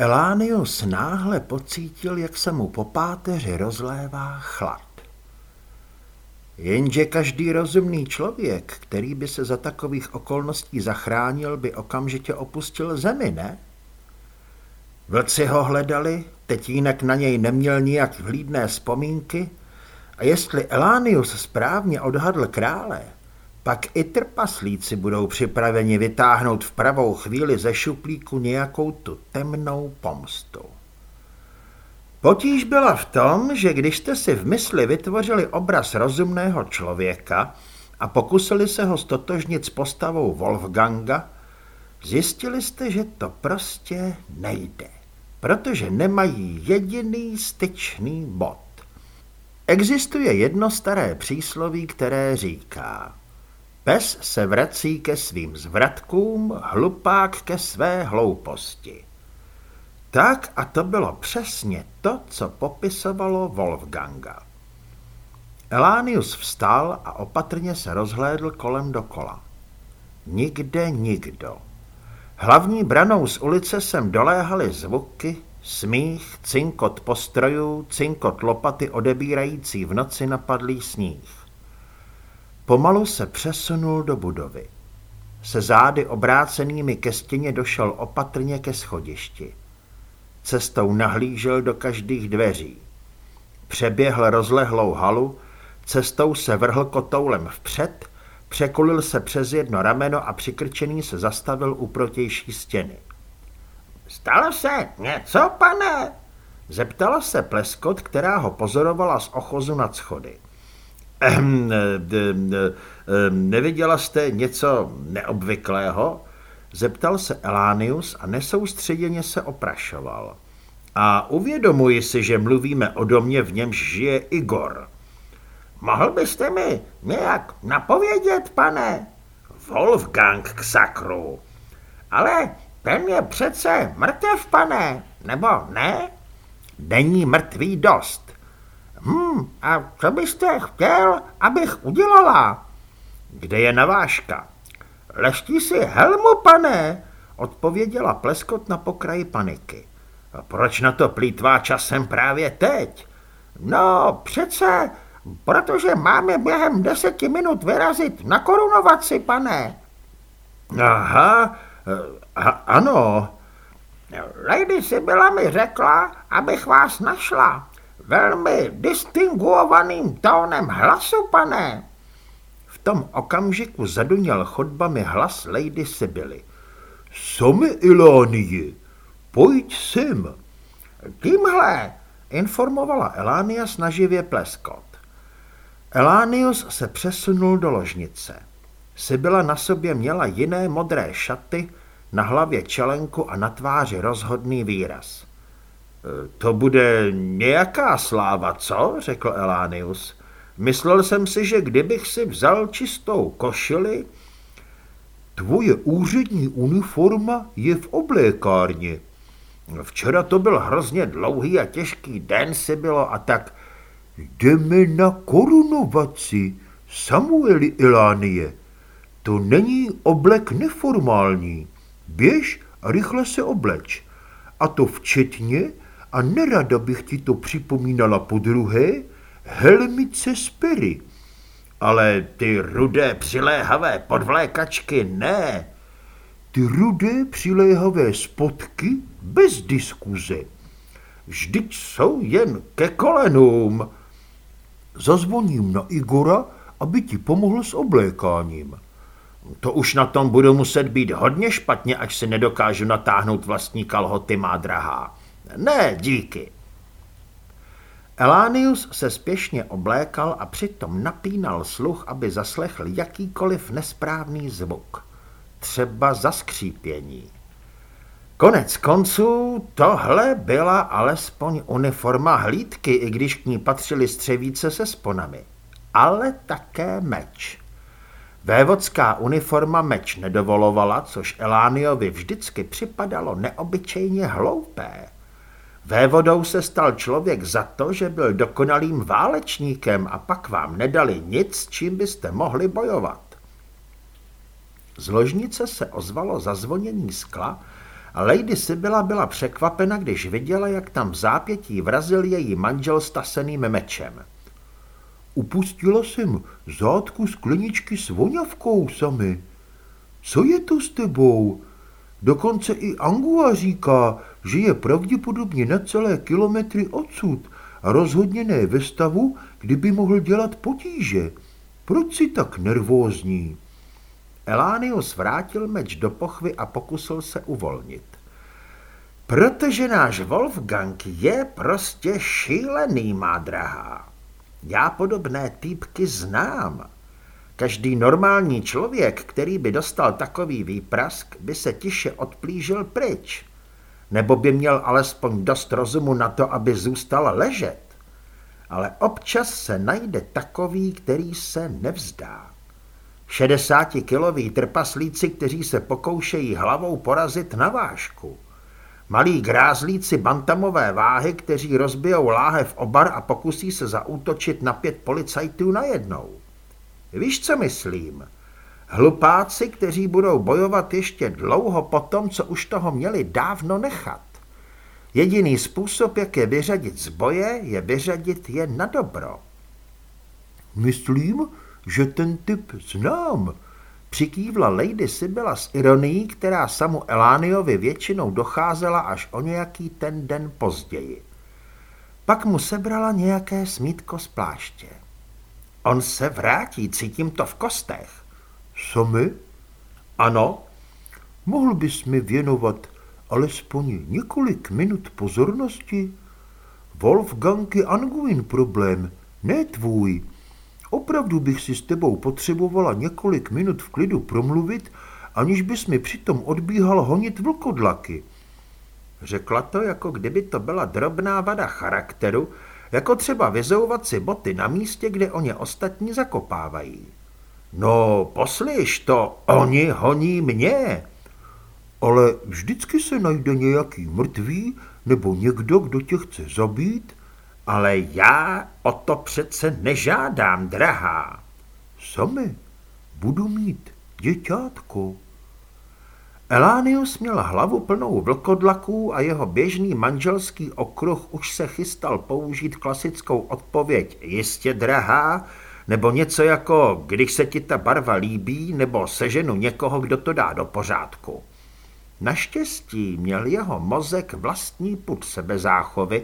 Elánius náhle pocítil, jak se mu po páteři rozlévá chlad. Jenže každý rozumný člověk, který by se za takových okolností zachránil, by okamžitě opustil zemi, ne? Vlci ho hledali, teď jinak na něj neměl nijak vhlídné vzpomínky a jestli Elánius správně odhadl krále, pak i trpaslíci budou připraveni vytáhnout v pravou chvíli ze šuplíku nějakou tu temnou pomstu. Potíž byla v tom, že když jste si v mysli vytvořili obraz rozumného člověka a pokusili se ho stotožnit s postavou Wolfganga, zjistili jste, že to prostě nejde, protože nemají jediný styčný bod. Existuje jedno staré přísloví, které říká Pes se vrací ke svým zvratkům, hlupák ke své hlouposti. Tak a to bylo přesně to, co popisovalo Wolfganga. Elánius vstal a opatrně se rozhlédl kolem dokola. Nikde nikdo. Hlavní branou z ulice sem doléhaly zvuky, smích, cinkot postrojů, cinkot lopaty odebírající v noci napadlý sníh. Pomalu se přesunul do budovy. Se zády obrácenými ke stěně došel opatrně ke schodišti. Cestou nahlížel do každých dveří. Přeběhl rozlehlou halu, cestou se vrhl kotoulem vpřed, překulil se přes jedno rameno a přikrčený se zastavil u protější stěny. Stalo se něco, pane? Zeptala se pleskot, která ho pozorovala z ochozu nad schody. Ehm, neviděla jste něco neobvyklého? Zeptal se Elánius a nesoustředěně se oprašoval. A uvědomuji si, že mluvíme o domě, v němž žije Igor. Mohl byste mi nějak napovědět, pane? Wolfgang k sakru. Ale ten je přece mrtev, pane, nebo ne? Není mrtvý dost. Hm, a co byste chtěl, abych udělala? Kde je navážka? Leští si helmu, pane, odpověděla pleskot na pokraji paniky. Proč na to plítvá časem právě teď? No, přece, protože máme během deseti minut vyrazit na korunovaci, pane. Aha, a, ano. Lady Sibyla mi řekla, abych vás našla. Velmi distinguovaným tónem hlasu, pane tom okamžiku zaduněl chodbami hlas Lady Sibyly. Sami Ilánie, pojď sem. Tímhle, informovala Elánia snaživě pleskot. Elánius se přesunul do ložnice. Sibyla na sobě měla jiné modré šaty, na hlavě čelenku a na tváři rozhodný výraz. To bude nějaká sláva, co? řekl Elánius. Myslel jsem si, že kdybych si vzal čistou košili, tvoje úřední uniforma je v oblékárně. Včera to byl hrozně dlouhý a těžký den si bylo a tak jdeme na korunovaci, Samueli Ilánie. To není oblek neformální. Běž a rychle se obleč. A to včetně, a nerada bych ti to připomínala po druhé, helmice z pery. Ale ty rudé přiléhavé podvlékačky ne. Ty rudé přiléhavé spotky bez diskuze. Vždyť jsou jen ke kolenům. Zazvoním na Igora, aby ti pomohl s oblékáním. To už na tom budu muset být hodně špatně, až si nedokážu natáhnout vlastní kalhoty, má drahá. Ne, díky. Elánius se spěšně oblékal a přitom napínal sluch, aby zaslechl jakýkoliv nesprávný zvuk. Třeba zaskřípění. Konec konců tohle byla alespoň uniforma hlídky, i když k ní patřily střevíce se sponami. Ale také meč. Vévodská uniforma meč nedovolovala, což Elániovi vždycky připadalo neobyčejně hloupé. Vévodou se stal člověk za to, že byl dokonalým válečníkem a pak vám nedali nic, čím byste mohli bojovat. Z ložnice se ozvalo zazvonění skla a Lady Sibylla byla překvapena, když viděla, jak tam v zápětí vrazil její manžel s taseným mečem. Upustila jsem zátku skleničky s voňavkou sami. Co je to s tebou? Dokonce i Angua říká, že je pravděpodobně na celé kilometry odsud a rozhodně ne ve stavu, kdyby mohl dělat potíže. Proč jsi tak nervózní? Elánius vrátil meč do pochvy a pokusil se uvolnit. Protože náš Wolfgang je prostě šílený, má drahá. Já podobné týpky znám. Každý normální člověk, který by dostal takový výprask, by se tiše odplížil pryč. Nebo by měl alespoň dost rozumu na to, aby zůstal ležet. Ale občas se najde takový, který se nevzdá. 60-kiloví trpaslíci, kteří se pokoušejí hlavou porazit na vážku. Malí grázlíci bantamové váhy, kteří rozbijou láhev obar a pokusí se zaútočit na pět policajtů najednou. Víš, co myslím? Hlupáci, kteří budou bojovat ještě dlouho po tom, co už toho měli dávno nechat. Jediný způsob, jak je vyřadit z boje, je vyřadit je na dobro. Myslím, že ten typ znám, přikývla Lady Sibylla s ironií, která samu Elániovi většinou docházela až o nějaký ten den později. Pak mu sebrala nějaké smítko z pláště. On se vrátí, cítím to v kostech. Sami? Ano. Mohl bys mi věnovat alespoň několik minut pozornosti? Wolfgang je Anguin problém, ne tvůj. Opravdu bych si s tebou potřebovala několik minut v klidu promluvit, aniž bys mi přitom odbíhal honit vlkodlaky. Řekla to, jako kdyby to byla drobná vada charakteru, jako třeba vyzouvat si boty na místě, kde oni ostatní zakopávají. No, poslyš to, oni honí mě. Ale vždycky se najde nějaký mrtvý nebo někdo, kdo tě chce zabít ale já o to přece nežádám, drahá. Sami budu mít děťátko. Elánius měl hlavu plnou vlkodlaků a jeho běžný manželský okruh už se chystal použít klasickou odpověď jistě drahá, nebo něco jako když se ti ta barva líbí, nebo seženu někoho, kdo to dá do pořádku. Naštěstí měl jeho mozek vlastní put sebezáchovy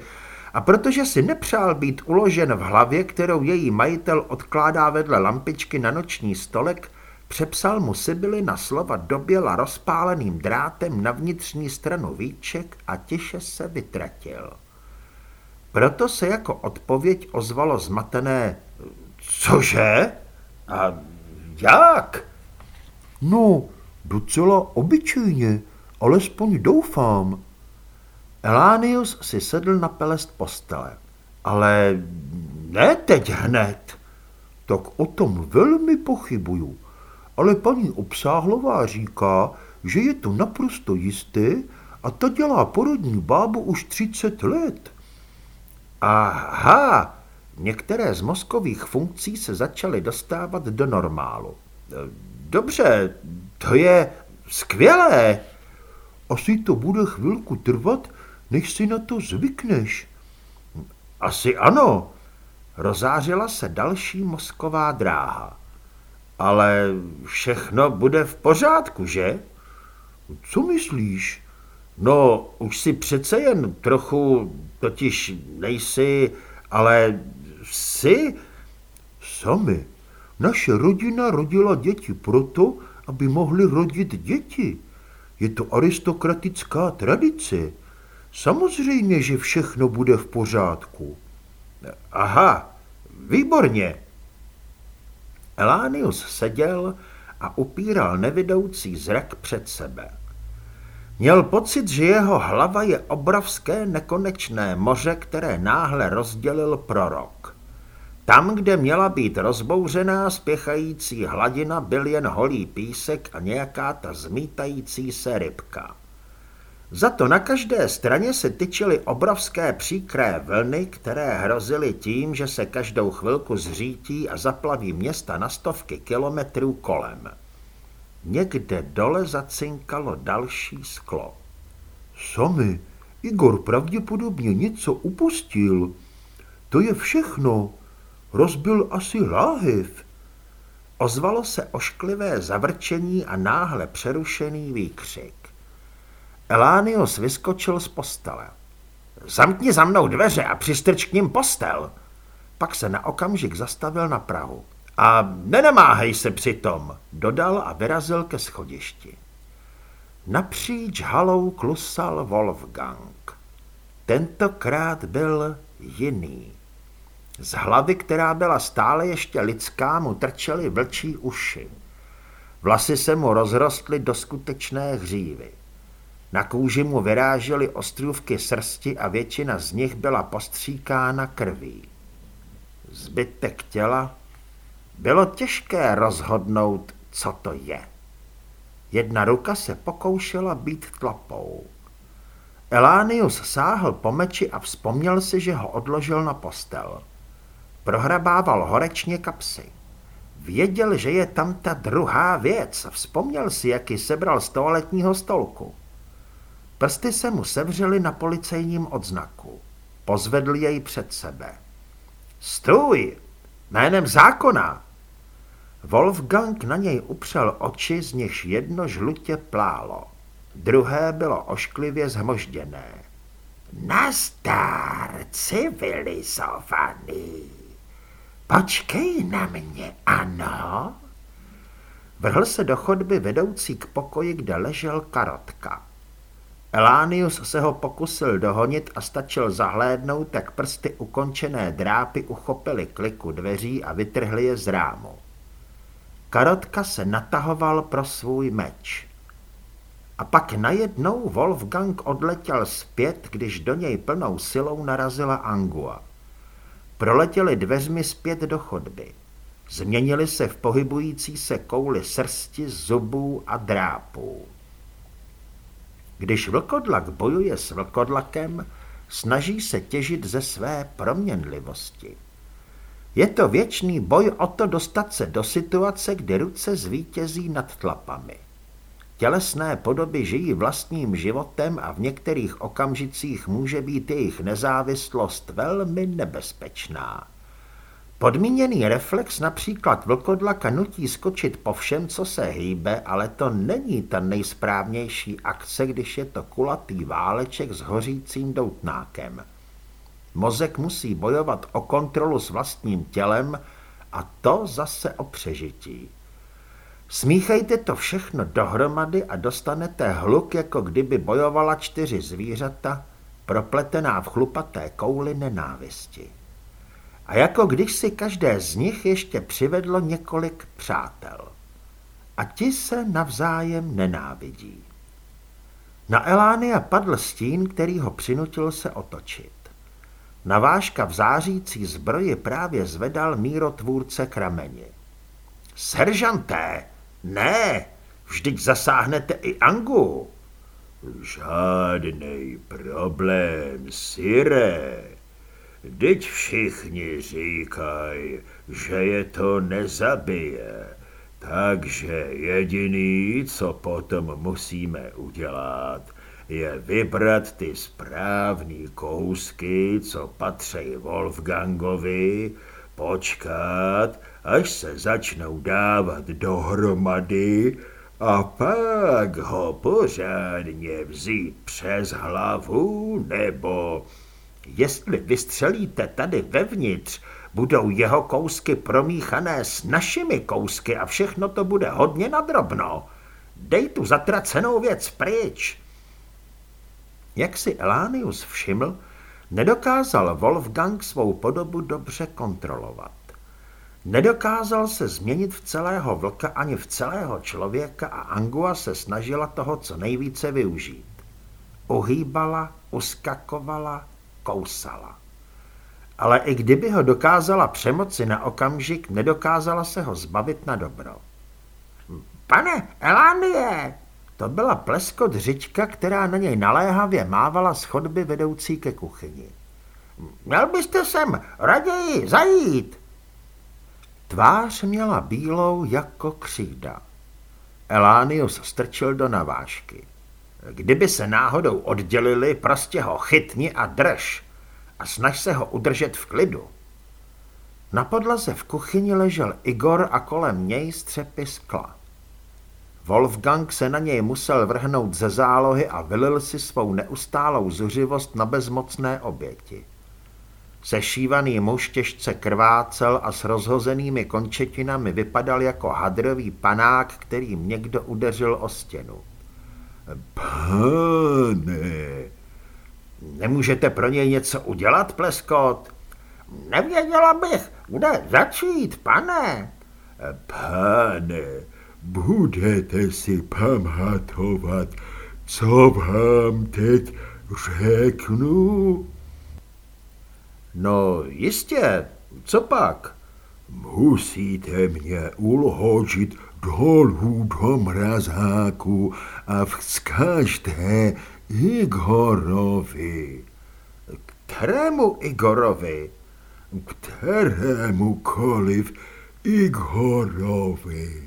a protože si nepřál být uložen v hlavě, kterou její majitel odkládá vedle lampičky na noční stolek, přepsal mu Sibily na slova doběla rozpáleným drátem na vnitřní stranu víček a tiše se vytratil. Proto se jako odpověď ozvalo zmatené Cože? A jak? No, docela obyčejně, alespoň doufám. Elánius si sedl na pelest postele. Ale ne teď hned. Tak o tom velmi pochybuju. Ale paní Obsáhlová říká, že je to naprosto jisté a ta dělá porodní bábu už 30 let. Aha, některé z mozkových funkcí se začaly dostávat do normálu. Dobře, to je skvělé. Asi to bude chvilku trvat, než si na to zvykneš. Asi ano. Rozářila se další mozková dráha. Ale všechno bude v pořádku, že? Co myslíš? No, už si přece jen trochu, totiž nejsi, ale jsi? Sami. Naše rodina rodila děti proto, aby mohli rodit děti. Je to aristokratická tradice. Samozřejmě, že všechno bude v pořádku. Aha, výborně. Elánius seděl a upíral nevidoucí zrak před sebe. Měl pocit, že jeho hlava je obrovské nekonečné moře, které náhle rozdělil prorok. Tam, kde měla být rozbouřená spěchající hladina, byl jen holý písek a nějaká ta zmítající se rybka. Za to na každé straně se tyčily obrovské příkré vlny, které hrozily tím, že se každou chvilku zřítí a zaplaví města na stovky kilometrů kolem. Někde dole zacinkalo další sklo. Sami, Igor pravděpodobně něco upustil. To je všechno. Rozbil asi láhev. Ozvalo se ošklivé zavrčení a náhle přerušený výkřik. Elánios vyskočil z postele. Zamkni za mnou dveře a přistrč k ním postel. Pak se na okamžik zastavil na Prahu. A nenamáhej se přitom, dodal a vyrazil ke schodišti. Napříč halou klusal Wolfgang. Tentokrát byl jiný. Z hlavy, která byla stále ještě lidská, mu trčely vlčí uši. Vlasy se mu rozrostly do skutečné hřívy. Na kůži mu vyrážely ostrůvky srsti a většina z nich byla postříkána krví. Zbytek těla bylo těžké rozhodnout, co to je. Jedna ruka se pokoušela být tlapou. Elánius sáhl po meči a vzpomněl si, že ho odložil na postel. Prohrabával horečně kapsy. Věděl, že je tam ta druhá věc. Vzpomněl si, jak ji sebral z toaletního stolku. Prsty se mu sevřely na policejním odznaku. Pozvedl jej před sebe. Stůj! Jménem zákona! Wolfgang na něj upřel oči, z nichž jedno žlutě plálo. Druhé bylo ošklivě zhmožděné. Nazdar, civilizovaný. Počkej na mě, ano? Vrhl se do chodby vedoucí k pokoji, kde ležel karotka. Elánius se ho pokusil dohonit a stačil zahlédnout, tak prsty ukončené drápy uchopily kliku dveří a vytrhly je z rámu. Karotka se natahoval pro svůj meč. A pak najednou Wolfgang odletěl zpět, když do něj plnou silou narazila Angua. Proletěli dveřmi zpět do chodby. Změnili se v pohybující se kouli srsti, zubů a drápů. Když vlkodlak bojuje s vlkodlakem, snaží se těžit ze své proměnlivosti. Je to věčný boj o to dostat se do situace, kdy ruce zvítězí nad tlapami. Tělesné podoby žijí vlastním životem a v některých okamžicích může být jejich nezávislost velmi nebezpečná. Podmíněný reflex například vlkodlaka nutí skočit po všem, co se hýbe, ale to není ta nejsprávnější akce, když je to kulatý váleček s hořícím doutnákem. Mozek musí bojovat o kontrolu s vlastním tělem a to zase o přežití. Smíchejte to všechno dohromady a dostanete hluk, jako kdyby bojovala čtyři zvířata, propletená v chlupaté kouli nenávisti. A jako když si každé z nich ještě přivedlo několik přátel. A ti se navzájem nenávidí. Na Elánia padl stín, který ho přinutil se otočit. Navážka v zářící zbroji právě zvedal mírotvůrce k rameni. Seržanté, ne, vždyť zasáhnete i Angu. Žádný problém, Sire. Teď všichni říkají, že je to nezabije. Takže jediný, co potom musíme udělat, je vybrat ty správný kousky, co patří Wolfgangovi, počkat, až se začnou dávat dohromady a pak ho pořádně vzít přes hlavu, nebo jestli vystřelíte tady vevnitř, budou jeho kousky promíchané s našimi kousky a všechno to bude hodně nadrobno. Dej tu zatracenou věc pryč. Jak si Elánius všiml, nedokázal Wolfgang svou podobu dobře kontrolovat. Nedokázal se změnit v celého vlka ani v celého člověka a Angua se snažila toho co nejvíce využít. Uhýbala, uskakovala, kousala. Ale i kdyby ho dokázala přemoci na okamžik, nedokázala se ho zbavit na dobro. Pane Elánie, to byla pleskot řička, která na něj naléhavě mávala z chodby vedoucí ke kuchyni. Měl byste sem raději zajít. Tvář měla bílou jako křída. Elánius strčil do navážky. Kdyby se náhodou oddělili, prostě ho chytni a drž a snaž se ho udržet v klidu. Na podlaze v kuchyni ležel Igor a kolem něj střepy skla. Wolfgang se na něj musel vrhnout ze zálohy a vylil si svou neustálou zuřivost na bezmocné oběti. Sešívaný muž těžce krvácel a s rozhozenými končetinami vypadal jako hadrový panák, kterým někdo udeřil o stěnu. Pane! Nemůžete pro něj něco udělat, Pleskot? Nevěděla bych, kde začít, pane. Pane, budete si pamatovat, co vám teď řeknu? No jistě, co pak? Musíte mě uložit dolů do mrazáku a vzkažte Igorovi. Kterému Igorovi? Kterémukoliv Igorovi.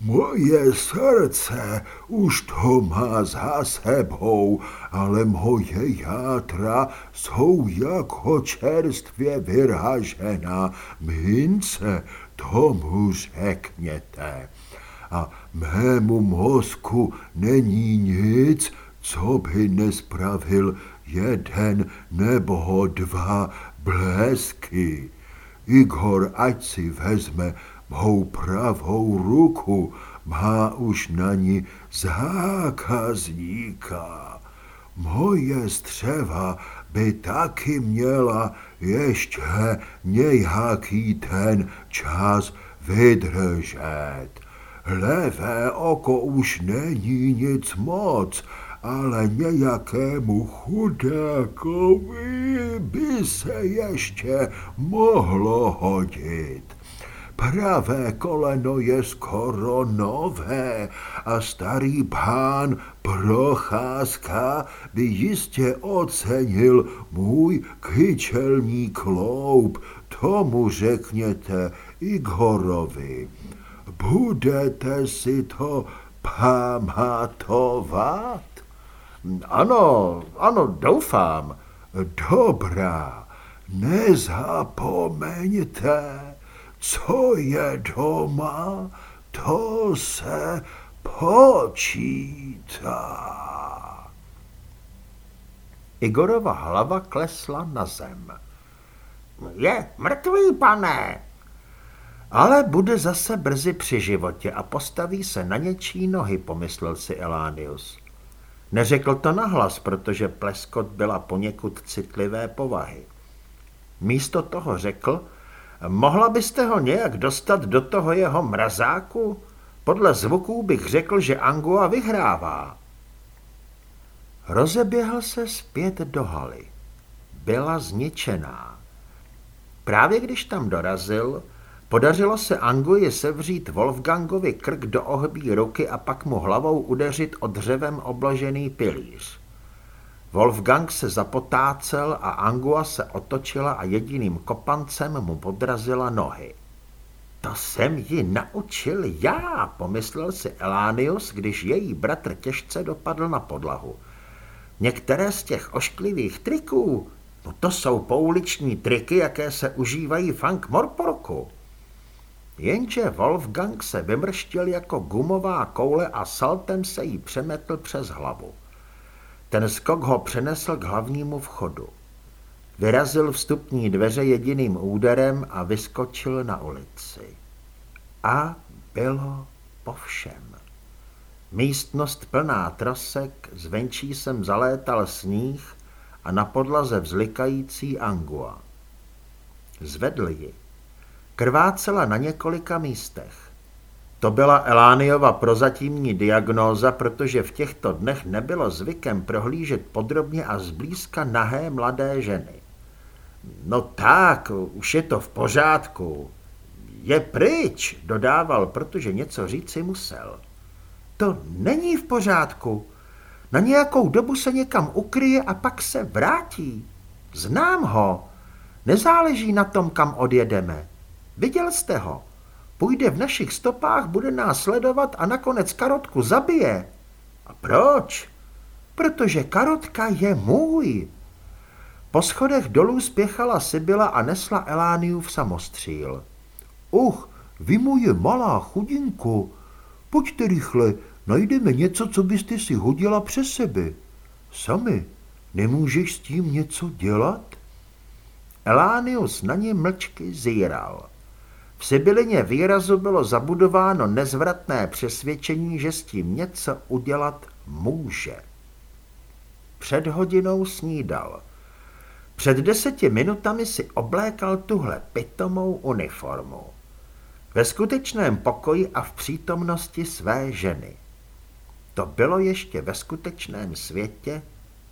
Moje srdce už to má za sebou, ale moje játra jsou jako čerstvě vyražená mince, tomu řekněte. A mému mozku není nic, co by nespravil jeden nebo dva blesky. Igor, ať si vezme mou pravou ruku, má už na ní zákazníka. Moje střeva by taky měla ještě nějaký ten čas vydržet. Levé oko už není nic moc, ale nějakému chudákovi by se ještě mohlo hodit. Pravé koleno je skoro nové a starý pán Procházka by jistě ocenil můj kyčelní kloup. Tomu řekněte Igorovi. Budete si to pamatovat? Ano, ano, doufám. Dobrá, nezapomeňte, co je doma, to se počítá. Igorova hlava klesla na zem. Je mrtvý, pane. Ale bude zase brzy při životě a postaví se na něčí nohy, pomyslel si Elánius. Neřekl to nahlas, protože pleskot byla poněkud citlivé povahy. Místo toho řekl, mohla byste ho nějak dostat do toho jeho mrazáku? Podle zvuků bych řekl, že Angua vyhrává. Rozeběhl se zpět do haly. Byla zničená. Právě když tam dorazil, Podařilo se Anguji sevřít Wolfgangovi krk do ohbí ruky a pak mu hlavou udeřit o dřevem obložený pilíř. Wolfgang se zapotácel a Angua se otočila a jediným kopancem mu podrazila nohy. To jsem ji naučil já, pomyslel si Elánius, když její bratr těžce dopadl na podlahu. Některé z těch ošklivých triků, no to jsou pouliční triky, jaké se užívají funk Morporku. Jenže Wolfgang se vymrštil jako gumová koule a saltem se jí přemetl přes hlavu. Ten skok ho přenesl k hlavnímu vchodu. Vyrazil vstupní dveře jediným úderem a vyskočil na ulici. A bylo po všem. Místnost plná trosek, zvenčí jsem zalétal sníh a na podlaze vzlikající angua. Zvedl ji Krvácela na několika místech. To byla Elániova prozatímní diagnóza, protože v těchto dnech nebylo zvykem prohlížet podrobně a zblízka nahé mladé ženy. No tak, už je to v pořádku. Je pryč, dodával, protože něco říci musel. To není v pořádku. Na nějakou dobu se někam ukryje a pak se vrátí. Znám ho. Nezáleží na tom, kam odjedeme. Viděl jste ho. Půjde v našich stopách, bude nás sledovat a nakonec karotku zabije. A proč? protože karotka je můj. Po schodech dolů spěchala Sybila a nesla Elániův samostříl. Och, vy moje malá chudinko, pojďte rychle, najdeme něco, co byste si hodila přes sebe. Sami, nemůžeš s tím něco dělat? Elánius na ně mlčky zíral. V Sibylině výrazu bylo zabudováno nezvratné přesvědčení, že s tím něco udělat může. Před hodinou snídal. Před deseti minutami si oblékal tuhle pitomou uniformu. Ve skutečném pokoji a v přítomnosti své ženy. To bylo ještě ve skutečném světě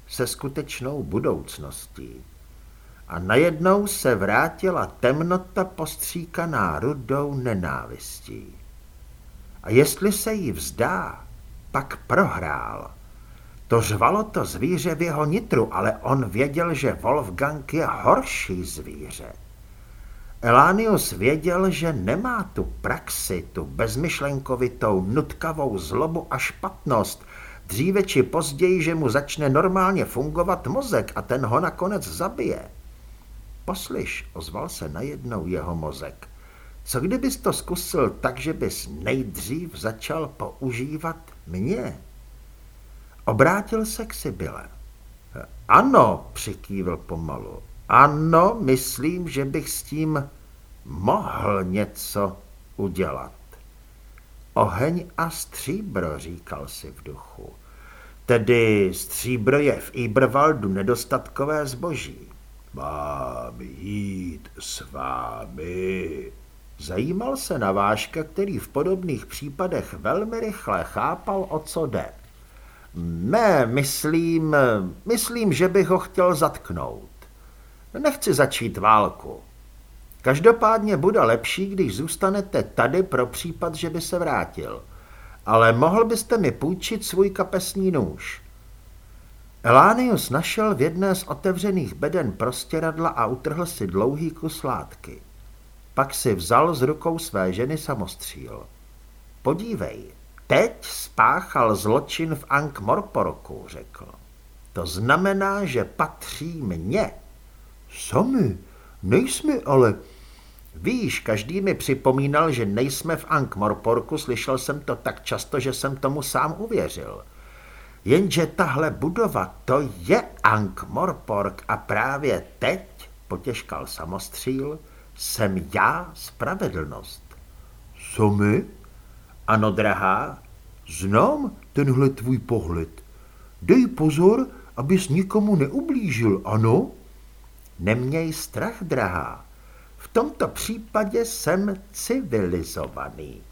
se skutečnou budoucností. A najednou se vrátila temnota postříkaná rudou nenávistí. A jestli se jí vzdá, pak prohrál. To řvalo to zvíře v jeho nitru, ale on věděl, že Wolfgang je horší zvíře. Elánius věděl, že nemá tu praxi, tu bezmyšlenkovitou, nutkavou zlobu a špatnost, dříve či později, že mu začne normálně fungovat mozek a ten ho nakonec zabije. Poslyš, ozval se najednou jeho mozek. Co kdybys to zkusil tak, že bys nejdřív začal používat mě? Obrátil se k Sibyle. Ano, přikývil pomalu. Ano, myslím, že bych s tím mohl něco udělat. Oheň a stříbro, říkal si v duchu. Tedy stříbro je v Ibervaldu nedostatkové zboží. Mám jít s vámi. Zajímal se na Váška, který v podobných případech velmi rychle chápal, o co jde. Ne, myslím, myslím, že bych ho chtěl zatknout. Nechci začít válku. Každopádně bude lepší, když zůstanete tady pro případ, že by se vrátil. Ale mohl byste mi půjčit svůj kapesní nůž. Elánius našel v jedné z otevřených beden prostěradla a utrhl si dlouhý kus látky. Pak si vzal z rukou své ženy samostříl. Podívej, teď spáchal zločin v Ankh Morporku, řekl. To znamená, že patří mně. Sami, nejsme ale... Víš, každý mi připomínal, že nejsme v Ankh Morporku, slyšel jsem to tak často, že jsem tomu sám uvěřil. Jenže tahle budova, to je Ankh Morpork a právě teď, potěžkal samostříl, jsem já spravedlnost. Sami? Ano, drahá. Znám tenhle tvůj pohled. Dej pozor, abys nikomu neublížil, ano? Neměj strach, drahá. V tomto případě jsem civilizovaný.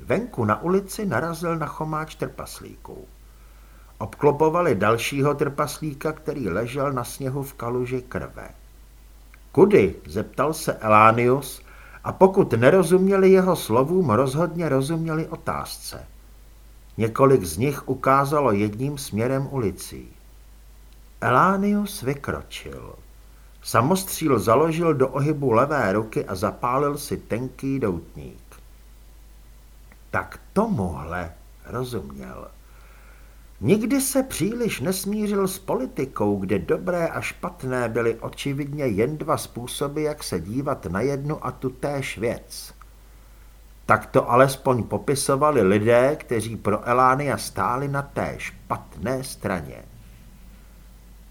Venku na ulici narazil na chomáč trpaslíků. Obklopovali dalšího trpaslíka, který ležel na sněhu v kaluži krve. Kudy? zeptal se Elánius a pokud nerozuměli jeho slovům, rozhodně rozuměli otázce. Několik z nich ukázalo jedním směrem ulicí. Elánius vykročil. Samostříl založil do ohybu levé ruky a zapálil si tenký doutník. Tak tomuhle rozuměl. Nikdy se příliš nesmířil s politikou, kde dobré a špatné byly očividně jen dva způsoby, jak se dívat na jednu a tu též věc. Tak to alespoň popisovali lidé, kteří pro Elánia stáli na té špatné straně.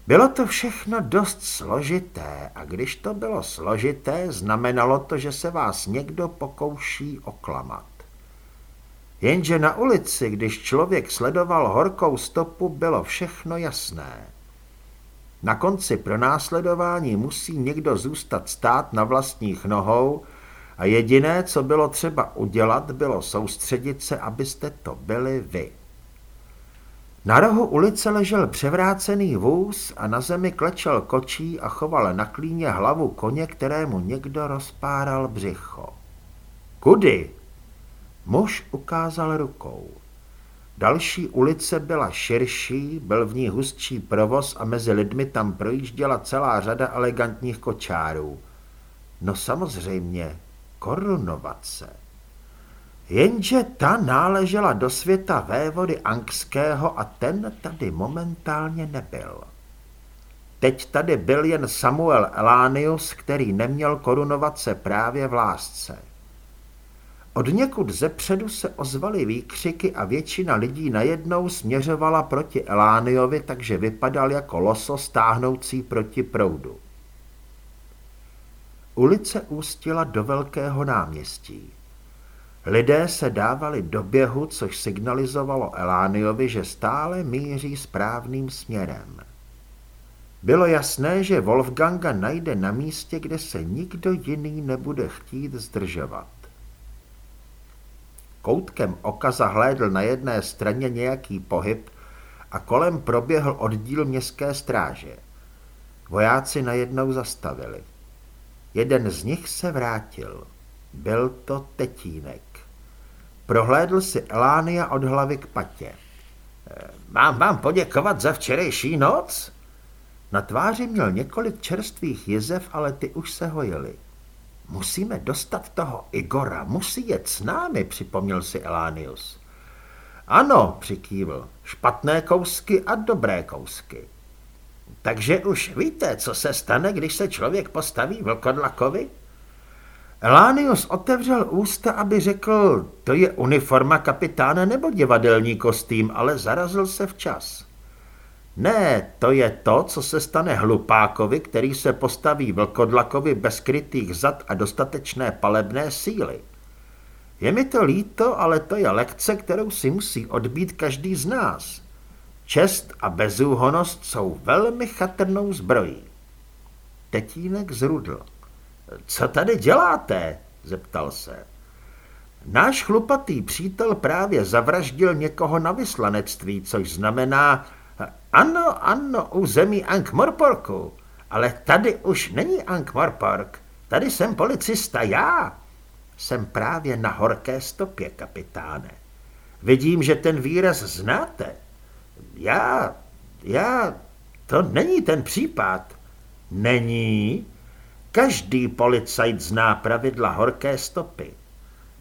Bylo to všechno dost složité a když to bylo složité, znamenalo to, že se vás někdo pokouší oklamat. Jenže na ulici, když člověk sledoval horkou stopu, bylo všechno jasné. Na konci pronásledování musí někdo zůstat stát na vlastních nohou a jediné, co bylo třeba udělat, bylo soustředit se, abyste to byli vy. Na rohu ulice ležel převrácený vůz a na zemi klečel kočí a choval na klíně hlavu koně, kterému někdo rozpáral břicho. Kudy? Muž ukázal rukou. Další ulice byla širší, byl v ní hustší provoz a mezi lidmi tam projížděla celá řada elegantních kočárů. No samozřejmě, korunovace. Jenže ta náležela do světa vévody Angského a ten tady momentálně nebyl. Teď tady byl jen Samuel Elánius, který neměl korunovat se právě v lásce. Od někud zepředu se ozvaly výkřiky a většina lidí najednou směřovala proti Elániovi, takže vypadal jako loso stáhnoucí proti proudu. Ulice ústila do velkého náměstí. Lidé se dávali do běhu, což signalizovalo Elániovi, že stále míří správným směrem. Bylo jasné, že Wolfganga najde na místě, kde se nikdo jiný nebude chtít zdržovat. Koutkem oka zahlédl na jedné straně nějaký pohyb a kolem proběhl oddíl městské stráže. Vojáci najednou zastavili. Jeden z nich se vrátil. Byl to Tetínek. Prohlédl si Elánia od hlavy k patě. Mám vám poděkovat za včerejší noc? Na tváři měl několik čerstvých jezev, ale ty už se hojily. Musíme dostat toho Igora, musí jet s námi, připomněl si Elánius. Ano, přikývl, špatné kousky a dobré kousky. Takže už víte, co se stane, když se člověk postaví vlkodlakovi? Elánius otevřel ústa, aby řekl, to je uniforma kapitána nebo divadelní kostým, ale zarazil se včas. Ne, to je to, co se stane hlupákovi, který se postaví vlkodlakovi bez krytých zad a dostatečné palebné síly. Je mi to líto, ale to je lekce, kterou si musí odbít každý z nás. Čest a bezúhonost jsou velmi chatrnou zbrojí. Tetínek zrudl. Co tady děláte? zeptal se. Náš chlupatý přítel právě zavraždil někoho na vyslanectví, což znamená, ano, ano, území Ankh-Morporku, ale tady už není Ankh-Morpork, tady jsem policista já. Jsem právě na horké stopě, kapitáne. Vidím, že ten výraz znáte. Já, já, to není ten případ. Není? Každý policajt zná pravidla horké stopy.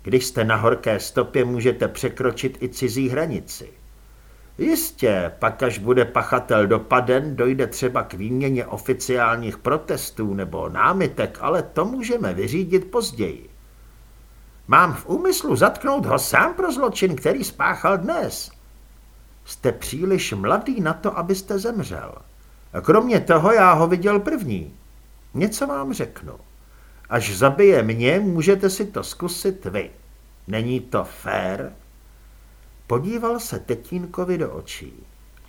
Když jste na horké stopě, můžete překročit i cizí hranici. Jistě, pak až bude pachatel dopaden, dojde třeba k výměně oficiálních protestů nebo námitek, ale to můžeme vyřídit později. Mám v úmyslu zatknout ho sám pro zločin, který spáchal dnes. Jste příliš mladý na to, abyste zemřel. Kromě toho já ho viděl první. Něco vám řeknu. Až zabije mě, můžete si to zkusit vy. Není to fér? Podíval se Tetínkovi do očí.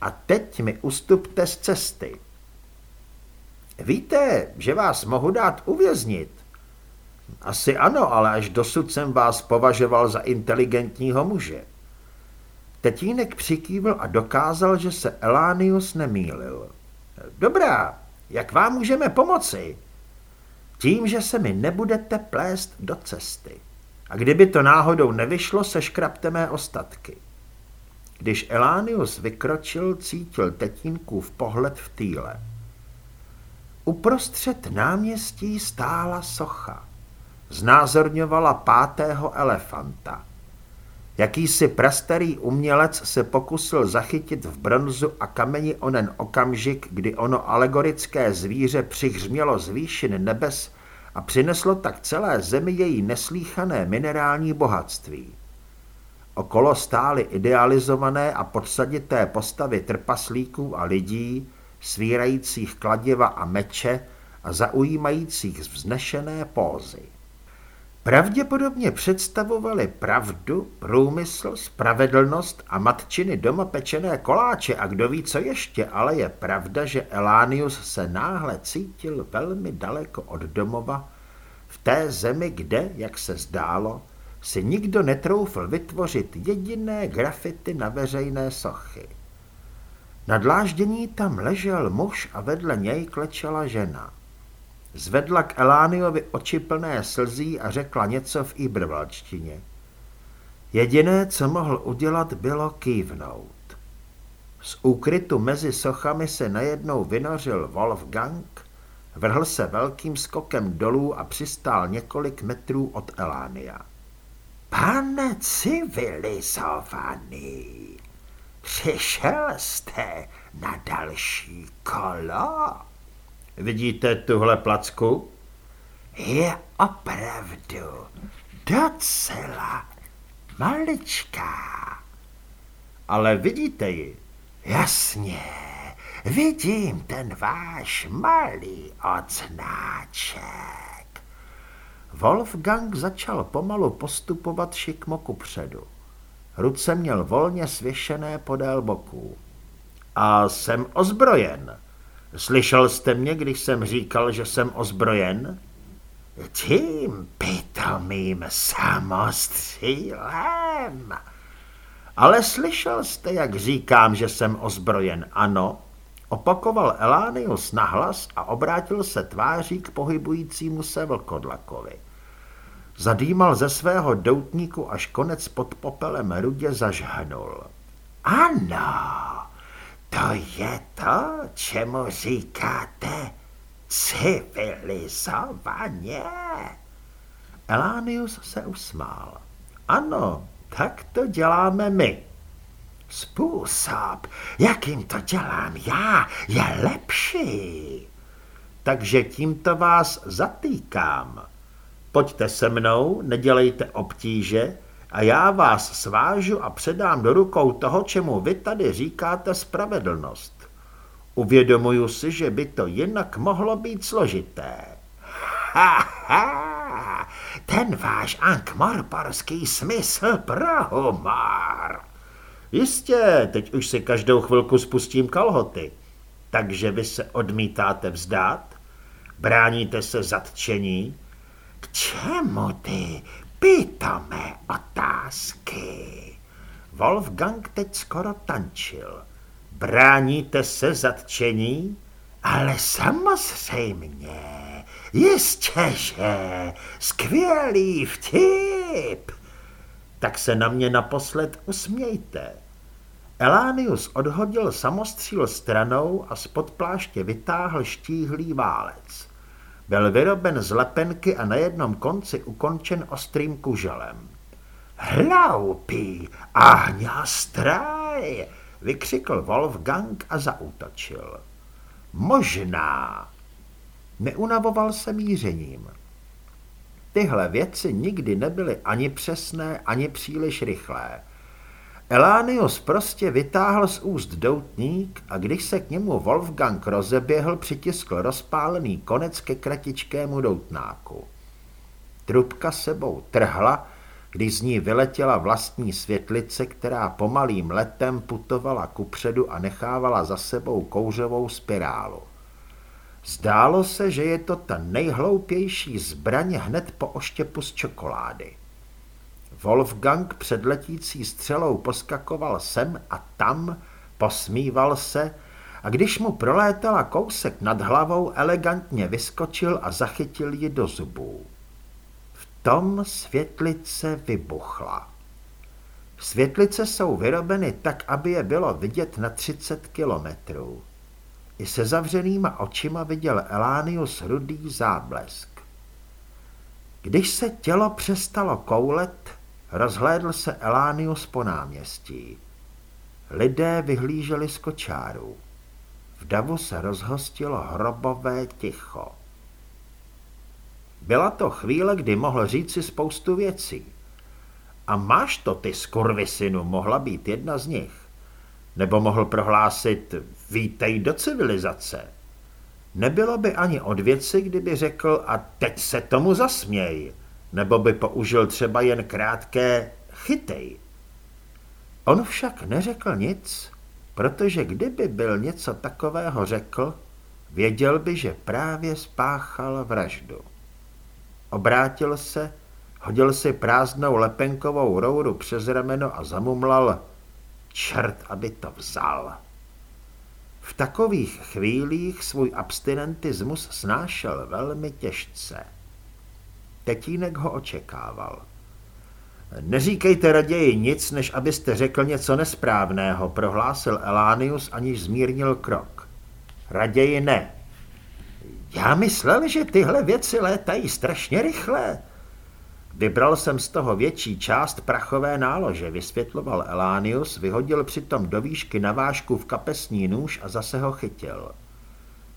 A teď mi ustupte z cesty. Víte, že vás mohu dát uvěznit. Asi ano, ale až dosud jsem vás považoval za inteligentního muže. Tetínek přikývl a dokázal, že se Elánius nemýlil. Dobrá, jak vám můžeme pomoci? Tím, že se mi nebudete plést do cesty. A kdyby to náhodou nevyšlo, seškrapte mé ostatky. Když Elánius vykročil, cítil tetínkův pohled v týle. Uprostřed náměstí stála socha. Znázorňovala pátého elefanta. Jakýsi prastarý umělec se pokusil zachytit v bronzu a kameni onen okamžik, kdy ono alegorické zvíře přihřmělo z výšin nebes a přineslo tak celé zemi její neslíchané minerální bohatství. Okolo stály idealizované a podsadité postavy trpaslíků a lidí, svírajících kladiva a meče a zaujímajících vznešené pózy. Pravděpodobně představovali pravdu, průmysl, spravedlnost a matčiny doma pečené koláče a kdo ví co ještě, ale je pravda, že Elánius se náhle cítil velmi daleko od domova, v té zemi, kde, jak se zdálo, si nikdo netroufl vytvořit jediné grafity na veřejné sochy. Na dláždění tam ležel muž a vedle něj klečela žena. Zvedla k Elániovi oči plné slzí a řekla něco v ibrvalčtině. Jediné, co mohl udělat, bylo kývnout. Z úkrytu mezi sochami se najednou vynořil Wolfgang, vrhl se velkým skokem dolů a přistál několik metrů od Elánia. Pane civilizovaný, přišel jste na další kolo? Vidíte tuhle placku? Je opravdu docela maličká. Ale vidíte ji? Jasně, vidím ten váš malý odznáček. Wolfgang začal pomalu postupovat šikmo ku předu. Ruce měl volně svěšené podél boků. A jsem ozbrojen. Slyšel jste mě, když jsem říkal, že jsem ozbrojen? Tím pitomým samostřílem. Ale slyšel jste, jak říkám, že jsem ozbrojen, ano? Opakoval Elánius nahlas a obrátil se tváří k pohybujícímu se vlkodlakovi. Zadýmal ze svého doutníku, až konec pod popelem rudě zažhnul. Ano, to je to, čemu říkáte civilizovaně. Elánius se usmál. Ano, tak to děláme my. Způsob, jakým to dělám já, je lepší. Takže tímto vás zatýkám. Pojďte se mnou, nedělejte obtíže a já vás svážu a předám do rukou toho, čemu vy tady říkáte spravedlnost. Uvědomuju si, že by to jinak mohlo být složité. Ha, ha, ten váš ankmorporský smysl pro humor. Jistě, teď už si každou chvilku spustím kalhoty. Takže vy se odmítáte vzdát? Bráníte se zatčení? K čemu ty pitomé otázky? Wolfgang teď skoro tančil. Bráníte se zatčení? Ale samozřejmě, jistě, že skvělý vtip. Tak se na mě naposled usmějte. Elánius odhodil samostříl stranou a spod pláště vytáhl štíhlý válec. Byl vyroben z lepenky a na jednom konci ukončen ostrým kuželem. Hloupý a hňastraj, vykřikl Wolfgang a zaútočil. Možná. Neunavoval se mířením. Tyhle věci nikdy nebyly ani přesné, ani příliš rychlé. Elánius prostě vytáhl z úst doutník a když se k němu Wolfgang rozeběhl, přitiskl rozpálený konec ke kratičkému doutnáku. Trubka sebou trhla, když z ní vyletěla vlastní světlice, která pomalým letem putovala kupředu a nechávala za sebou kouřovou spirálu. Zdálo se, že je to ta nejhloupější zbraň hned po oštěpu z čokolády. Wolfgang před letící střelou poskakoval sem a tam, posmíval se a když mu prolétala kousek nad hlavou, elegantně vyskočil a zachytil ji do zubů tom světlice vybuchla. Světlice jsou vyrobeny tak, aby je bylo vidět na 30 kilometrů. I se zavřenýma očima viděl Elánius rudý záblesk. Když se tělo přestalo koulet, rozhlédl se Elánius po náměstí. Lidé vyhlíželi z kočárů. V davu se rozhostilo hrobové ticho. Byla to chvíle, kdy mohl říci spoustu věcí. A máš to ty skurvisinu, mohla být jedna z nich. Nebo mohl prohlásit, vítej do civilizace. Nebylo by ani od věci, kdyby řekl a teď se tomu zasměj, nebo by použil třeba jen krátké chytej. On však neřekl nic, protože kdyby byl něco takového řekl, věděl by, že právě spáchal vraždu. Obrátil se, hodil si prázdnou lepenkovou rouru přes rameno a zamumlal, čert, aby to vzal. V takových chvílích svůj abstinentismus snášel velmi těžce. Tetínek ho očekával. Neříkejte raději nic, než abyste řekl něco nesprávného, prohlásil Elánius, aniž zmírnil krok. Raději ne. Já myslel, že tyhle věci létají strašně rychle. Vybral jsem z toho větší část prachové nálože, vysvětloval Elánius, vyhodil přitom do výšky na vážku v kapesní nůž a zase ho chytil.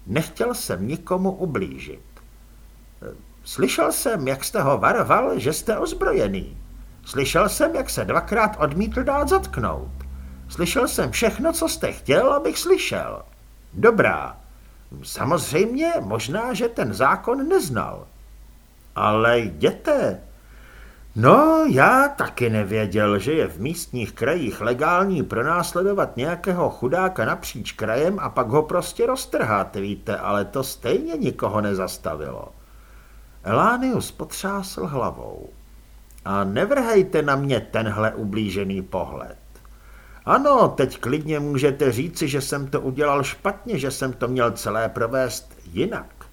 Nechtěl jsem nikomu ublížit. Slyšel jsem, jak jste ho varoval, že jste ozbrojený. Slyšel jsem, jak se dvakrát odmítl dát zatknout. Slyšel jsem všechno, co jste chtěl, abych slyšel. Dobrá. Samozřejmě, možná, že ten zákon neznal. Ale jděte. No, já taky nevěděl, že je v místních krajích legální pronásledovat nějakého chudáka napříč krajem a pak ho prostě roztrhat, víte, ale to stejně nikoho nezastavilo. Elánius potřásl hlavou. A nevrhejte na mě tenhle ublížený pohled. Ano, teď klidně můžete říci, že jsem to udělal špatně, že jsem to měl celé provést jinak.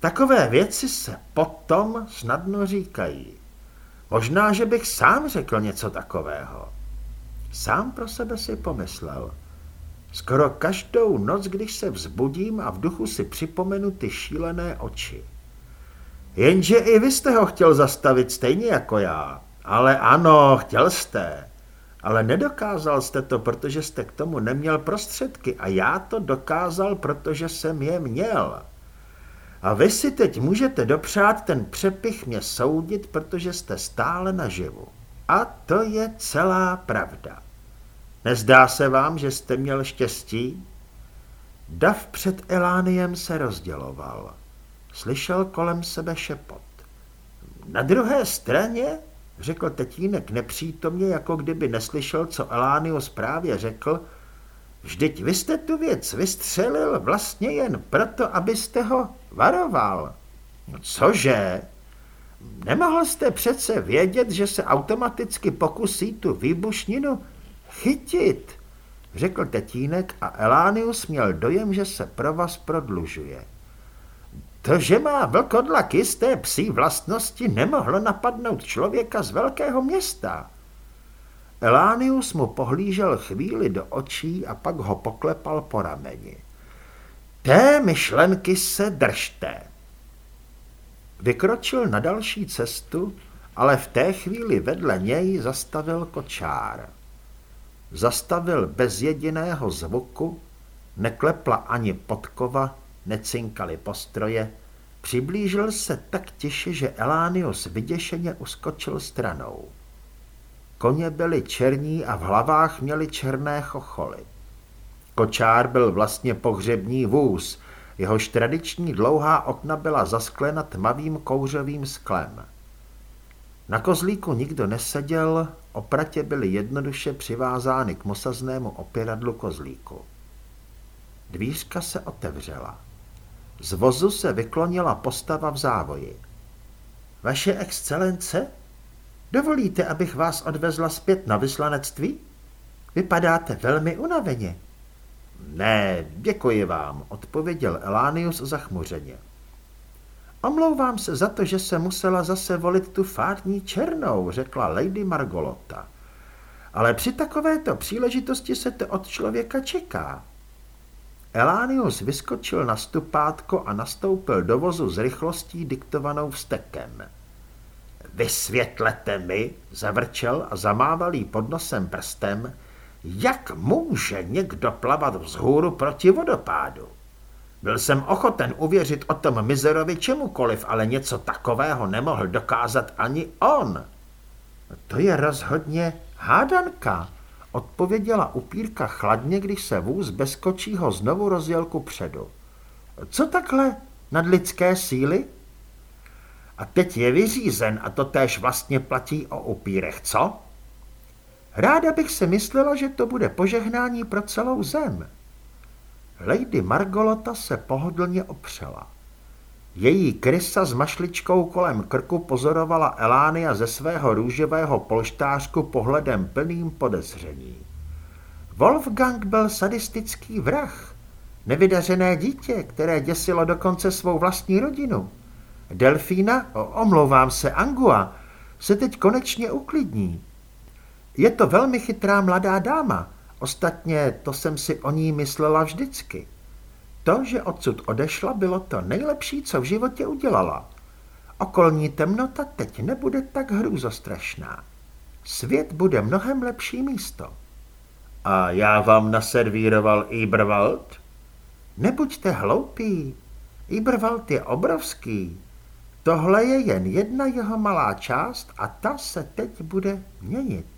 Takové věci se potom snadno říkají. Možná, že bych sám řekl něco takového. Sám pro sebe si pomyslel. Skoro každou noc, když se vzbudím a v duchu si připomenu ty šílené oči. Jenže i vy jste ho chtěl zastavit stejně jako já. Ale ano, chtěl jste. Ale nedokázal jste to, protože jste k tomu neměl prostředky a já to dokázal, protože jsem je měl. A vy si teď můžete dopřát ten přepich mě soudit, protože jste stále naživu. A to je celá pravda. Nezdá se vám, že jste měl štěstí? Dav před Elániem se rozděloval. Slyšel kolem sebe šepot. Na druhé straně, řekl tetínek nepřítomně, jako kdyby neslyšel, co Elánius právě řekl, vždyť vy jste tu věc vystřelil vlastně jen proto, abyste ho varoval. Cože? Nemohl jste přece vědět, že se automaticky pokusí tu výbušninu chytit, řekl tetínek a Elánius měl dojem, že se provaz prodlužuje. To, že má vlkodlak jisté psí vlastnosti, nemohlo napadnout člověka z velkého města. Elánius mu pohlížel chvíli do očí a pak ho poklepal po rameni. Té myšlenky se držte. Vykročil na další cestu, ale v té chvíli vedle něj zastavil kočár. Zastavil bez jediného zvuku, neklepla ani podkova, necinkaly postroje, přiblížil se tak tiše, že Elánius vyděšeně uskočil stranou. Koně byli černí a v hlavách měli černé chocholy. Kočár byl vlastně pohřební vůz, jehož tradiční dlouhá okna byla zasklena tmavým kouřovým sklem. Na kozlíku nikdo neseděl, opratě byly jednoduše přivázány k mosaznému opěradlu kozlíku. Dvířka se otevřela. Z vozu se vyklonila postava v závoji. Vaše excelence, dovolíte, abych vás odvezla zpět na vyslanectví? Vypadáte velmi unaveně. Ne, děkuji vám, odpověděl Elánius zachmuřeně. Omlouvám se za to, že se musela zase volit tu fádní černou, řekla Lady Margolota. Ale při takovéto příležitosti se to od člověka čeká. Elánius vyskočil na stupátko a nastoupil do vozu s rychlostí diktovanou vstekem. Vysvětlete mi, zavrčel a zamával jí pod nosem prstem, jak může někdo plavat vzhůru proti vodopádu? Byl jsem ochoten uvěřit o tom mizerovi čemukoliv, ale něco takového nemohl dokázat ani on. To je rozhodně hádanka, odpověděla upírka chladně, když se vůz bez kočího znovu rozjel ku předu. Co takhle? Nadlidské síly? A teď je vyřízen a to též vlastně platí o upírech, co? Ráda bych si myslela, že to bude požehnání pro celou zem. Lady Margolota se pohodlně opřela. Její krysa s mašličkou kolem krku pozorovala Elánia ze svého růžového polštářku pohledem plným podezření. Wolfgang byl sadistický vrah, nevydařené dítě, které děsilo dokonce svou vlastní rodinu. Delfína, omlouvám se, Angua, se teď konečně uklidní. Je to velmi chytrá mladá dáma, ostatně to jsem si o ní myslela vždycky. To, že odsud odešla, bylo to nejlepší, co v životě udělala. Okolní temnota teď nebude tak hrůzostrašná. Svět bude mnohem lepší místo. A já vám naservíroval Iberwald? Nebuďte hloupí. Iberwald je obrovský. Tohle je jen jedna jeho malá část a ta se teď bude měnit.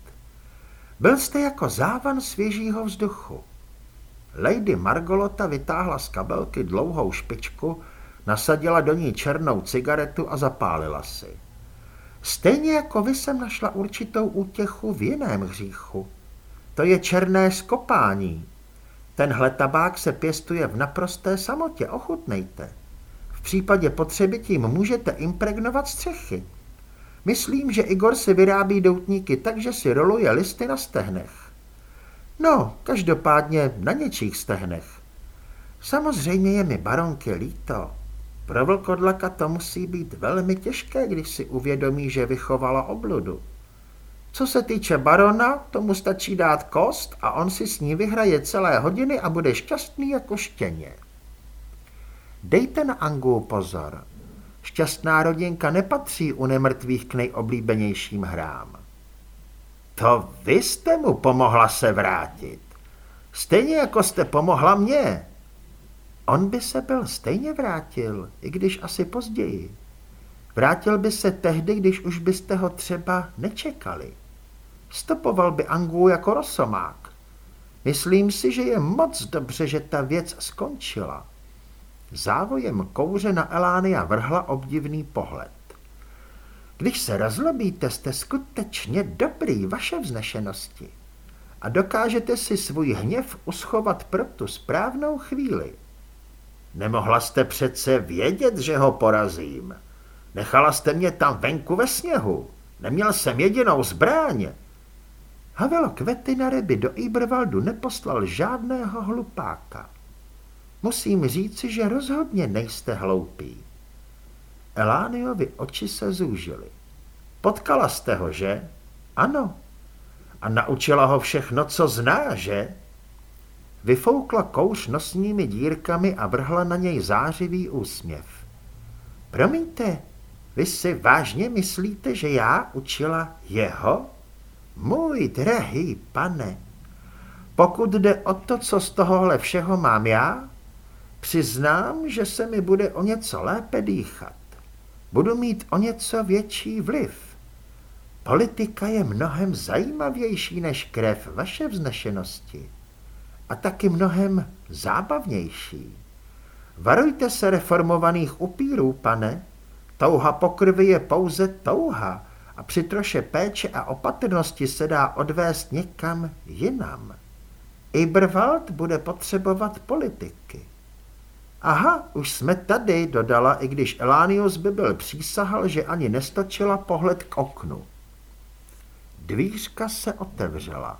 Byl jste jako závan svěžího vzduchu. Lady Margolota vytáhla z kabelky dlouhou špičku, nasadila do ní černou cigaretu a zapálila si. Stejně jako vy jsem našla určitou útěchu v jiném hříchu. To je černé skopání. Tenhle tabák se pěstuje v naprosté samotě, ochutnejte. V případě potřeby tím můžete impregnovat střechy. Myslím, že Igor si vyrábí doutníky tak, že si roluje listy na stehnech. No, každopádně na něčích stehnech. Samozřejmě je mi baronky líto. Pro vlkodlaka to musí být velmi těžké, když si uvědomí, že vychovala obludu. Co se týče barona, tomu stačí dát kost a on si s ní vyhraje celé hodiny a bude šťastný jako štěně. Dejte na Angu pozor. Šťastná rodinka nepatří u nemrtvých k nejoblíbenějším hrám. To vy jste mu pomohla se vrátit. Stejně jako jste pomohla mně. On by se byl stejně vrátil, i když asi později. Vrátil by se tehdy, když už byste ho třeba nečekali. Stopoval by Angu jako rosomák. Myslím si, že je moc dobře, že ta věc skončila. Závojem kouře na Elánia vrhla obdivný pohled. Když se rozlobíte, jste skutečně dobrý, vaše vznešenosti. A dokážete si svůj hněv uschovat pro tu správnou chvíli. Nemohla jste přece vědět, že ho porazím. Nechala jste mě tam venku ve sněhu. Neměl jsem jedinou zbráně. Havelo na ryby do Ibervaldu neposlal žádného hlupáka. Musím říci, že rozhodně nejste hloupí. Elániovi oči se zúžily. Potkala jste ho, že? Ano. A naučila ho všechno, co zná, že? Vyfoukla kouř nosními dírkami a vrhla na něj zářivý úsměv. Promiňte, vy si vážně myslíte, že já učila jeho? Můj drahý pane, pokud jde o to, co z tohohle všeho mám já, přiznám, že se mi bude o něco lépe dýchat. Budu mít o něco větší vliv. Politika je mnohem zajímavější než krev vaše vznešenosti a taky mnohem zábavnější. Varujte se reformovaných upírů, pane. Touha po krvi je pouze touha a při troše péče a opatrnosti se dá odvést někam jinam. Iberwald bude potřebovat politiky. Aha, už jsme tady, dodala, i když Elánius by byl přísahal, že ani nestočila pohled k oknu. Dvířka se otevřela.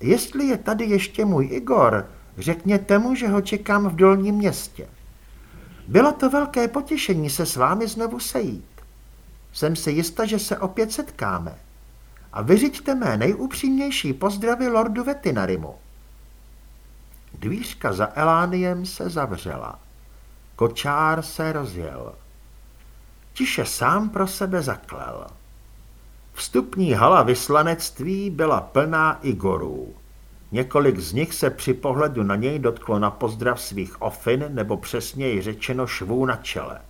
Jestli je tady ještě můj Igor, řekněte mu, že ho čekám v dolním městě. Bylo to velké potěšení se s vámi znovu sejít. Jsem si jista, že se opět setkáme. A vyřiďte mé nejupřímnější pozdravy lordu Vetinarimu. Dvířka za Elániem se zavřela. Kočár se rozjel. Tiše sám pro sebe zaklel. Vstupní hala vyslanectví byla plná Igorů. Několik z nich se při pohledu na něj dotklo na pozdrav svých ofin nebo přesněji řečeno švů na čele.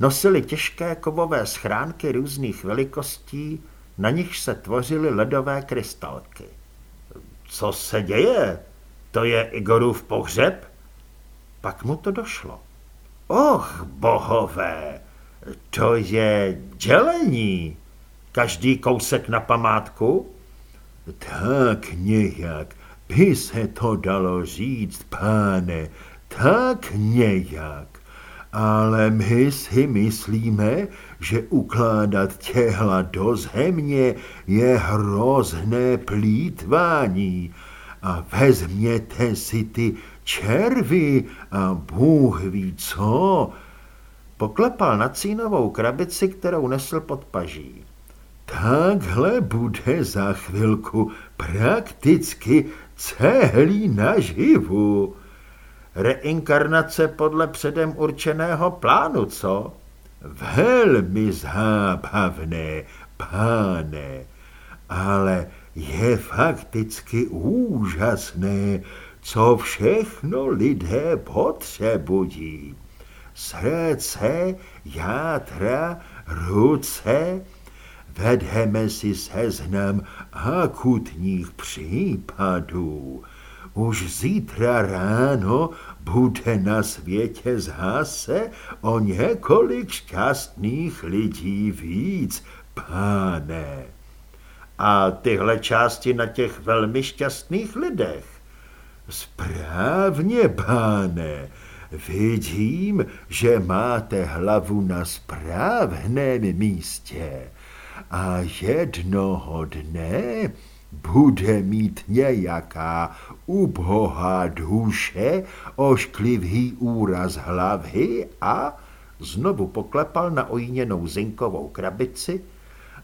Nosili těžké kovové schránky různých velikostí, na nich se tvořily ledové krystalky. Co se děje? To je Igorův pohřeb? Pak mu to došlo. Och, bohové, to je dělení. Každý kousek na památku? Tak nějak by se to dalo říct, páne, tak nějak. Ale my si myslíme, že ukládat těhla do země je hrozné plítvání a vezměte si ty červy a Bůh ví co. Poklepal na cínovou krabici, kterou nesl pod paží. Takhle bude za chvilku prakticky celý naživu. Reinkarnace podle předem určeného plánu, co? velmi zábavné, páne, ale je fakticky úžasné, co všechno lidé potřebují. Srdce, játra, ruce, vedeme si seznam akutních případů. Už zítra ráno bude na světě zase o několik šťastných lidí víc, páne. A tyhle části na těch velmi šťastných lidech. Správně, páne, vidím, že máte hlavu na správném místě. A jednoho dne bude mít nějaká ubohá duše ošklivý úraz hlavy a znovu poklepal na ojíněnou zinkovou krabici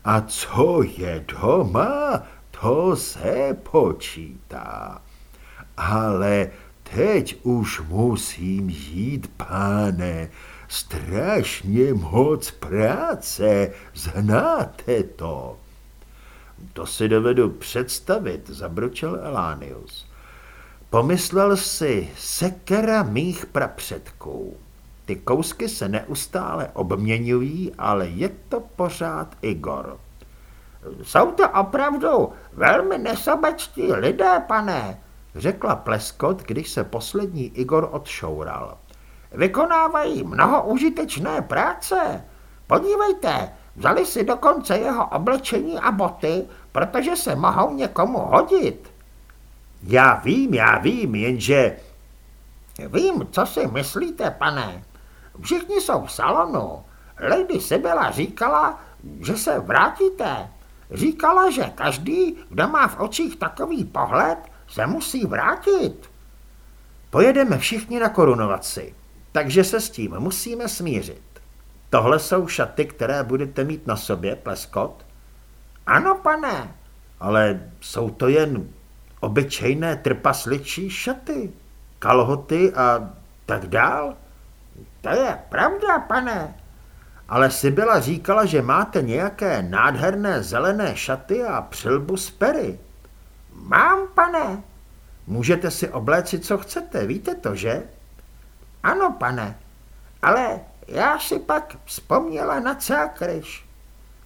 a co je doma, to se počítá. Ale teď už musím jít, pane, strašně moc práce, znáte to. To si dovedu představit, zabručel Elánius. Pomyslel si, sekera mých prapředků. Ty kousky se neustále obměňují, ale je to pořád Igor. Jsou to opravdu velmi nesobečtí lidé, pane, řekla Pleskot, když se poslední Igor odšoural. Vykonávají mnoho užitečné práce. Podívejte, vzali si dokonce jeho oblečení a boty, protože se mohou někomu hodit. Já vím, já vím, jenže... Vím, co si myslíte, pane. Všichni jsou v salonu. Lady Sibila říkala, že se vrátíte. Říkala, že každý, kdo má v očích takový pohled, se musí vrátit. Pojedeme všichni na korunovaci, takže se s tím musíme smířit. Tohle jsou šaty, které budete mít na sobě, pleskot? Ano, pane. Ale jsou to jen obyčejné trpasličí šaty, kalhoty a tak dál? To je pravda, pane. Ale Sybila říkala, že máte nějaké nádherné zelené šaty a přilbu z pery. Mám, pane. Můžete si obléci, co chcete, víte to, že? Ano, pane, ale já si pak vzpomněla na cákryš.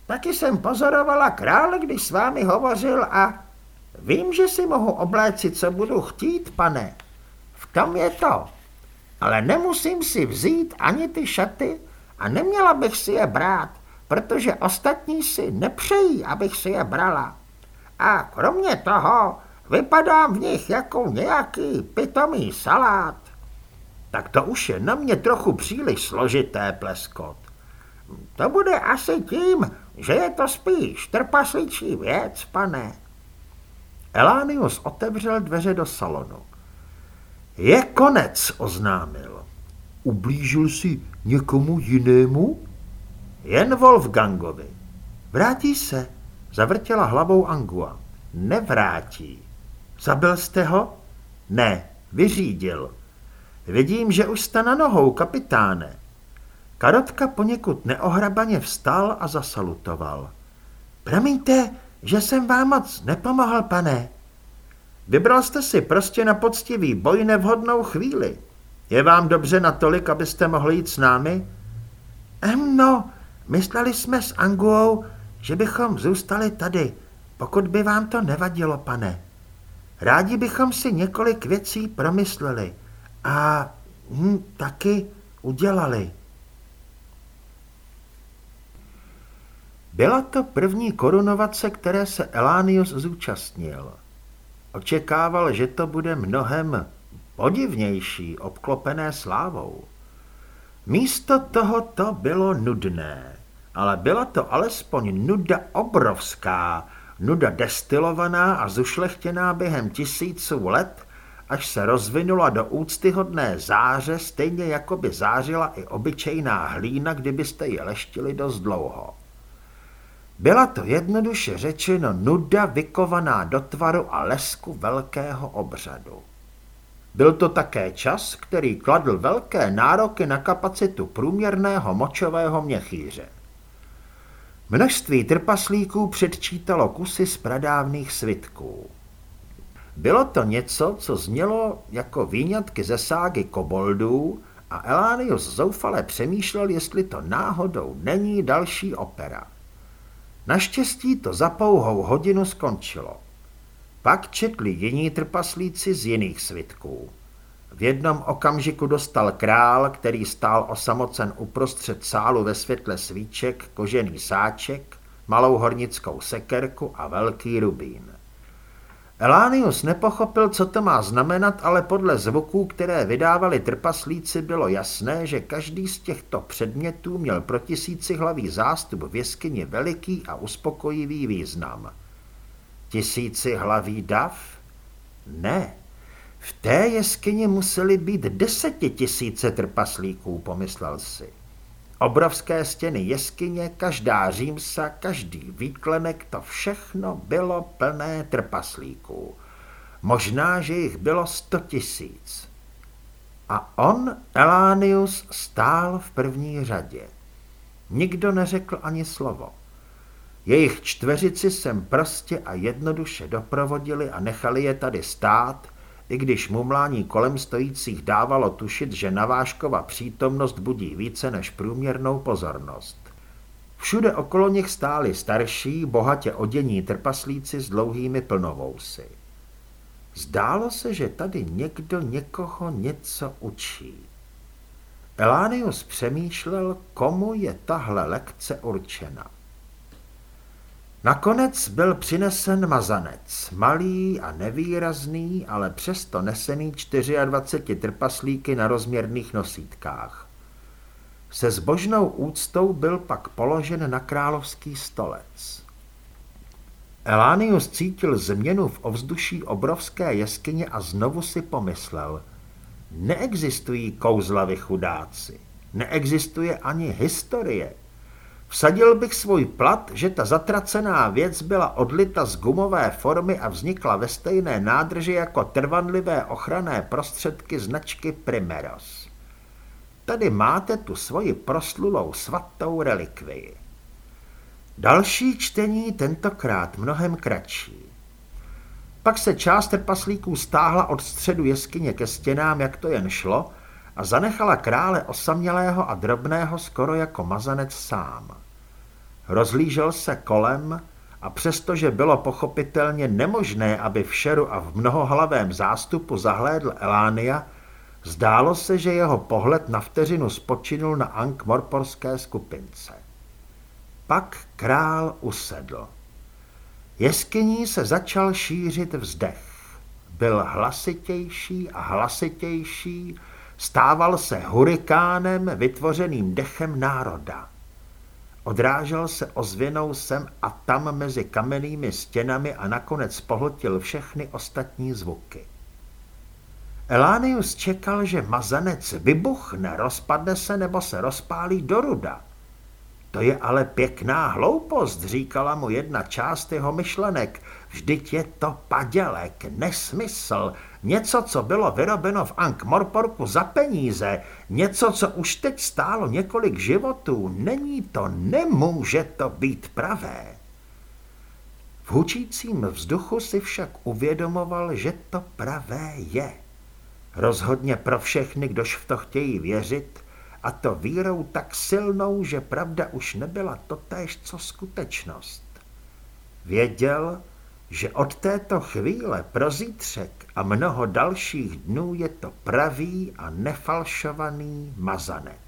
Taky jsem pozorovala krále, když s vámi hovořil a vím, že si mohu oblécit, co budu chtít, pane. V tom je to. Ale nemusím si vzít ani ty šaty a neměla bych si je brát, protože ostatní si nepřejí, abych si je brala. A kromě toho vypadám v nich jako nějaký pitomý salát. Tak to už je na mě trochu příliš složité, pleskot. To bude asi tím, že je to spíš trpasličí věc, pane. Elánius otevřel dveře do salonu. Je konec, oznámil. Ublížil si někomu jinému? Jen Wolfgangovi. Vrátí se, zavrtěla hlavou Angua. Nevrátí. Zabil jste ho? Ne, vyřídil. Vidím, že už jste na nohou, kapitáne. Karotka poněkud neohrabaně vstal a zasalutoval. Promiňte, že jsem vám moc nepomohl, pane. Vybral jste si prostě na poctivý boj nevhodnou chvíli. Je vám dobře natolik, abyste mohli jít s námi? Ehm, no, mysleli jsme s Anguou, že bychom zůstali tady, pokud by vám to nevadilo, pane. Rádi bychom si několik věcí promysleli a hm, taky udělali. Byla to první korunovace, které se Elánius zúčastnil. Očekával, že to bude mnohem podivnější, obklopené slávou. Místo toho to bylo nudné, ale byla to alespoň nuda obrovská, nuda destilovaná a zušlechtěná během tisíců let, až se rozvinula do úctyhodné záře, stejně jako by zářila i obyčejná hlína, kdybyste ji leštili dost dlouho. Byla to jednoduše řečeno nuda vykovaná do tvaru a lesku velkého obřadu. Byl to také čas, který kladl velké nároky na kapacitu průměrného močového měchýře. Množství trpaslíků předčítalo kusy z pradávných svitků. Bylo to něco, co znělo jako výňatky ze ságy koboldů a Elánius zoufale přemýšlel, jestli to náhodou není další opera. Naštěstí to za pouhou hodinu skončilo. Pak četli jiní trpaslíci z jiných svitků. V jednom okamžiku dostal král, který stál osamocen uprostřed sálu ve světle svíček, kožený sáček, malou hornickou sekerku a velký rubín. Elánius nepochopil, co to má znamenat, ale podle zvuků, které vydávali trpaslíci, bylo jasné, že každý z těchto předmětů měl pro tisíci hlavý zástup v jeskyni veliký a uspokojivý význam. Tisíci hlaví dav? Ne. V té jeskyni museli být desetitisíce trpaslíků, pomyslel si. Obrovské stěny jeskyně, každá římsa, každý výklenek, to všechno bylo plné trpaslíků. Možná, že jich bylo sto tisíc. A on, Elánius, stál v první řadě. Nikdo neřekl ani slovo. Jejich čtveřici sem prostě a jednoduše doprovodili a nechali je tady stát, i když mumlání kolem stojících dávalo tušit, že Naváškova přítomnost budí více než průměrnou pozornost. Všude okolo nich stáli starší, bohatě odění trpaslíci s dlouhými plnovousy. Zdálo se, že tady někdo někoho něco učí. Elánius přemýšlel, komu je tahle lekce určena. Nakonec byl přinesen mazanec, malý a nevýrazný, ale přesto nesený 24 trpaslíky na rozměrných nosítkách. Se zbožnou úctou byl pak položen na královský stolec. Elánius cítil změnu v ovzduší obrovské jeskyně a znovu si pomyslel, neexistují kouzlavy chudáci, neexistuje ani historie, Vsadil bych svůj plat, že ta zatracená věc byla odlita z gumové formy a vznikla ve stejné nádrži jako trvanlivé ochranné prostředky značky Primeros. Tady máte tu svoji proslulou svatou relikvii. Další čtení tentokrát mnohem kratší. Pak se část trpaslíků stáhla od středu jeskyně ke stěnám, jak to jen šlo, a zanechala krále osamělého a drobného skoro jako mazanec sám. Rozlížel se kolem a přestože bylo pochopitelně nemožné, aby v šeru a v mnohohlavém zástupu zahlédl Elánia, zdálo se, že jeho pohled na vteřinu spočinul na Ankh-Morporské skupince. Pak král usedl. Jeskyní se začal šířit vzdech. Byl hlasitější a hlasitější, stával se hurikánem vytvořeným dechem národa. Odrážel se ozvěnou sem a tam mezi kamennými stěnami a nakonec pohltil všechny ostatní zvuky. Elánius čekal, že mazanec vybuchne, rozpadne se nebo se rozpálí do ruda. To je ale pěkná hloupost, říkala mu jedna část jeho myšlenek. Vždyť je to padělek, nesmysl, něco, co bylo vyrobeno v Ankh-Morporku za peníze, něco, co už teď stálo několik životů. Není to, nemůže to být pravé. V hučícím vzduchu si však uvědomoval, že to pravé je. Rozhodně pro všechny, kdož v to chtějí věřit, a to vírou tak silnou, že pravda už nebyla totéž, co skutečnost. Věděl, že od této chvíle pro zítřek a mnoho dalších dnů je to pravý a nefalšovaný mazanec.